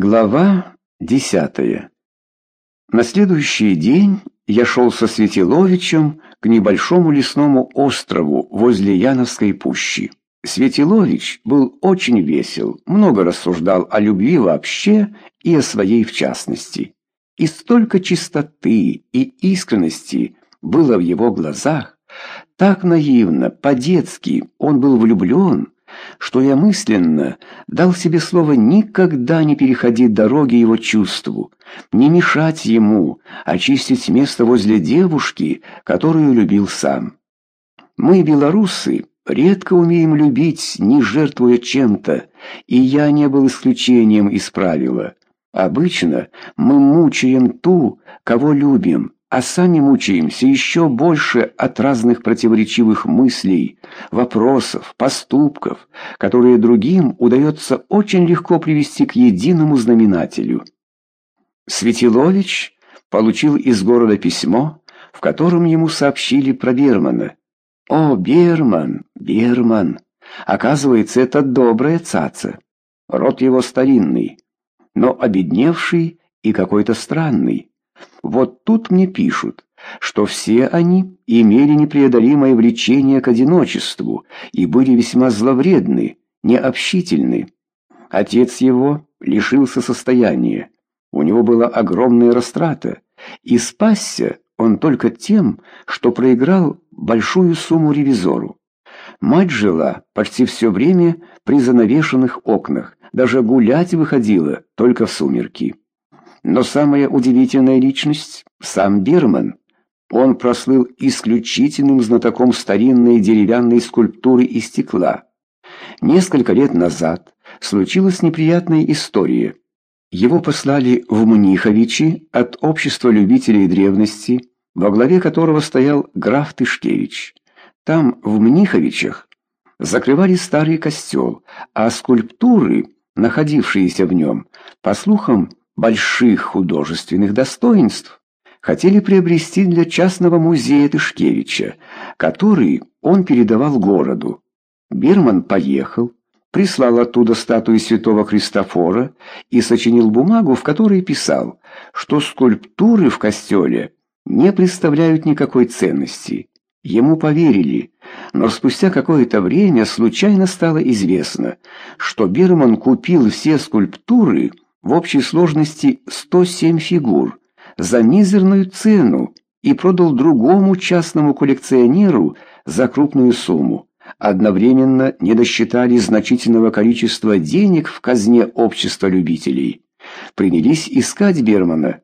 Глава десятая. На следующий день я шел со Светиловичем к небольшому лесному острову возле Яновской пущи. Светилович был очень весел, много рассуждал о любви вообще и о своей в частности. И столько чистоты и искренности было в его глазах, так наивно, по-детски он был влюблен, что я мысленно дал себе слово никогда не переходить дороги его чувству, не мешать ему, очистить место возле девушки, которую любил сам. Мы, белорусы, редко умеем любить, не жертвуя чем-то, и я не был исключением из правила. Обычно мы мучаем ту, кого любим, а сами мучаемся еще больше от разных противоречивых мыслей, вопросов, поступков, которые другим удается очень легко привести к единому знаменателю. Светилович получил из города письмо, в котором ему сообщили про Бермана. «О, Берман, Берман! Оказывается, это добрая цаца. Род его старинный, но обедневший и какой-то странный. Вот тут мне пишут, что все они имели непреодолимое влечение к одиночеству и были весьма зловредны, необщительны. Отец его лишился состояния, у него была огромная растрата, и спасся он только тем, что проиграл большую сумму ревизору. Мать жила почти все время при занавешенных окнах, даже гулять выходила только в сумерки. Но самая удивительная личность — сам Бирман. Он прослыл исключительным знатоком старинной деревянной скульптуры и стекла. Несколько лет назад случилась неприятная история. Его послали в Мниховичи от общества любителей древности, во главе которого стоял граф Тышкевич. Там, в Мниховичах, закрывали старый костел, а скульптуры, находившиеся в нем, по слухам, больших художественных достоинств, хотели приобрести для частного музея Тышкевича, который он передавал городу. Бирман поехал, прислал оттуда статую святого Христофора и сочинил бумагу, в которой писал, что скульптуры в костеле не представляют никакой ценности. Ему поверили, но спустя какое-то время случайно стало известно, что Бирман купил все скульптуры в общей сложности 107 фигур за мизерную цену и продал другому частному коллекционеру за крупную сумму. Одновременно не досчитали значительного количества денег в казне общества любителей. Принялись искать Бермана,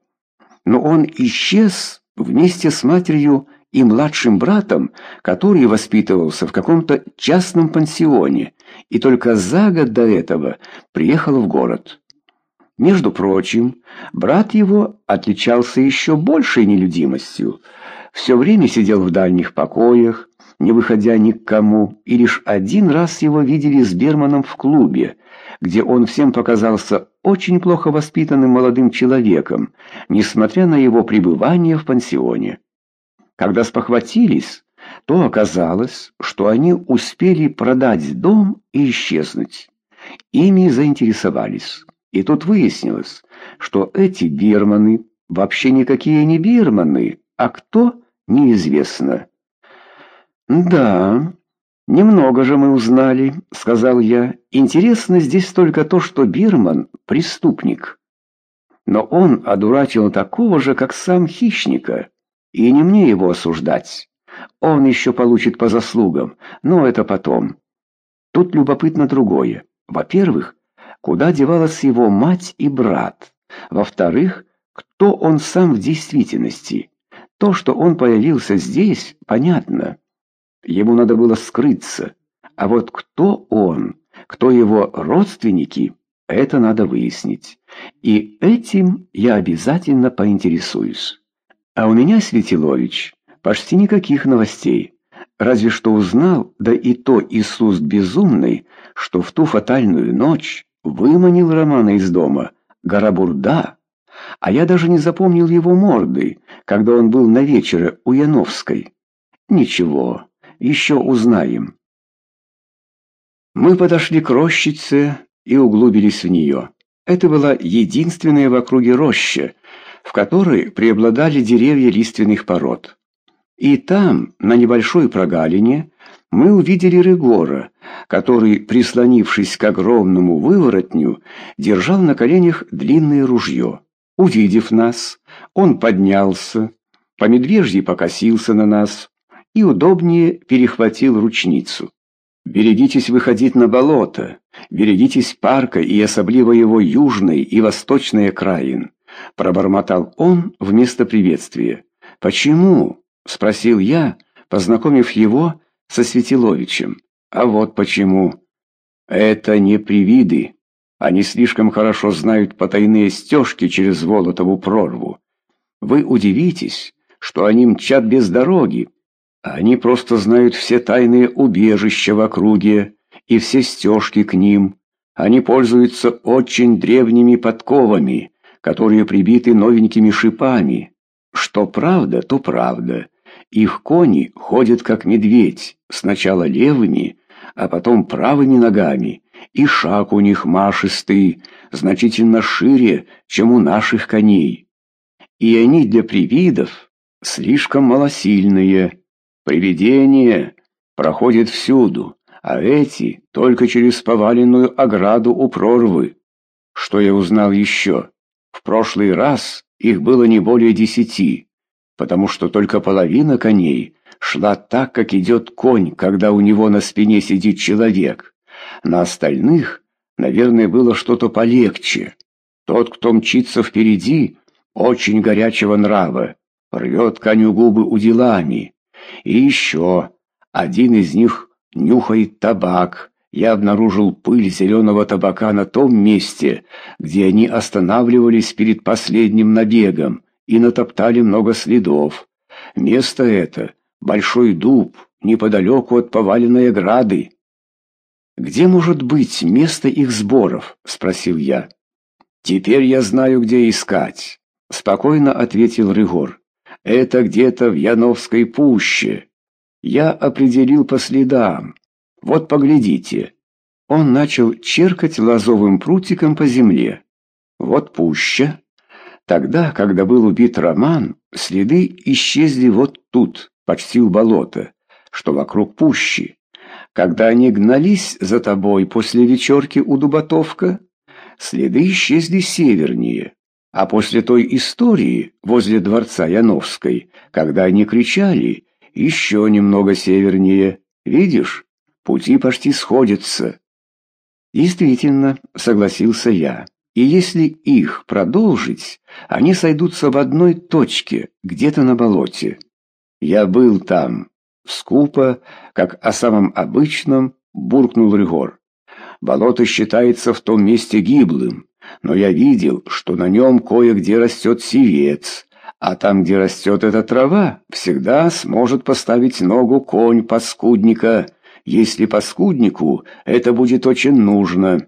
но он исчез вместе с матерью и младшим братом, который воспитывался в каком-то частном пансионе и только за год до этого приехал в город. Между прочим, брат его отличался еще большей нелюдимостью. Все время сидел в дальних покоях, не выходя ни к кому, и лишь один раз его видели с Берманом в клубе, где он всем показался очень плохо воспитанным молодым человеком, несмотря на его пребывание в пансионе. Когда спохватились, то оказалось, что они успели продать дом и исчезнуть. Ими заинтересовались. И тут выяснилось, что эти бирманы вообще никакие не бирманы, а кто – неизвестно. «Да, немного же мы узнали», – сказал я. «Интересно здесь только то, что Бирман – преступник. Но он одурачил такого же, как сам хищника, и не мне его осуждать. Он еще получит по заслугам, но это потом. Тут любопытно другое. Во-первых, куда девалась его мать и брат. Во-вторых, кто он сам в действительности. То, что он появился здесь, понятно. Ему надо было скрыться. А вот кто он, кто его родственники, это надо выяснить. И этим я обязательно поинтересуюсь. А у меня, Светилович, почти никаких новостей. Разве что узнал, да и то Иисус безумный, что в ту фатальную ночь Выманил Романа из дома. Гарабурда. А я даже не запомнил его морды, когда он был на вечере у Яновской. Ничего, еще узнаем. Мы подошли к рощице и углубились в нее. Это была единственная в округе роща, в которой преобладали деревья лиственных пород. И там, на небольшой прогалине, мы увидели Регора, который, прислонившись к огромному выворотню, держал на коленях длинное ружье. Увидев нас, он поднялся, по медвежьи покосился на нас и удобнее перехватил ручницу. «Берегитесь выходить на болото, берегитесь парка и особливо его южной и восточной окраин», пробормотал он вместо приветствия. «Почему?» — спросил я, познакомив его со Светиловичем. «А вот почему. Это не привиды. Они слишком хорошо знают потайные стежки через Волотову прорву. Вы удивитесь, что они мчат без дороги. Они просто знают все тайные убежища в округе и все стежки к ним. Они пользуются очень древними подковами, которые прибиты новенькими шипами. Что правда, то правда. Их кони ходят как медведь, сначала левыми, а потом правыми ногами, и шаг у них машистый, значительно шире, чем у наших коней. И они для привидов слишком малосильные. Привидения проходят всюду, а эти только через поваленную ограду у прорвы. Что я узнал еще? В прошлый раз их было не более десяти, потому что только половина коней шла так, как идет конь, когда у него на спине сидит человек. На остальных, наверное, было что-то полегче. Тот, кто мчится впереди, очень горячего нрава, рвет коню губы уделами. И еще один из них нюхает табак. Я обнаружил пыль зеленого табака на том месте, где они останавливались перед последним набегом и натоптали много следов. Место это — большой дуб, неподалеку от поваленной ограды. «Где может быть место их сборов?» — спросил я. «Теперь я знаю, где искать», — спокойно ответил Рыгор. «Это где-то в Яновской пуще. Я определил по следам. Вот поглядите». Он начал черкать лазовым прутиком по земле. Вот пуща. Тогда, когда был убит Роман, следы исчезли вот тут, почти у болота, что вокруг пущи. Когда они гнались за тобой после вечерки у Дубатовка, следы исчезли севернее. А после той истории возле дворца Яновской, когда они кричали, еще немного севернее. Видишь, пути почти сходятся. Действительно, согласился я. И если их продолжить, они сойдутся в одной точке, где-то на болоте. Я был там, Скупо, как о самом обычном, буркнул Ригор. Болото считается в том месте гиблым, но я видел, что на нем кое-где растет сивец, а там, где растет эта трава, всегда сможет поставить ногу конь паскудника, если паскуднику это будет очень нужно.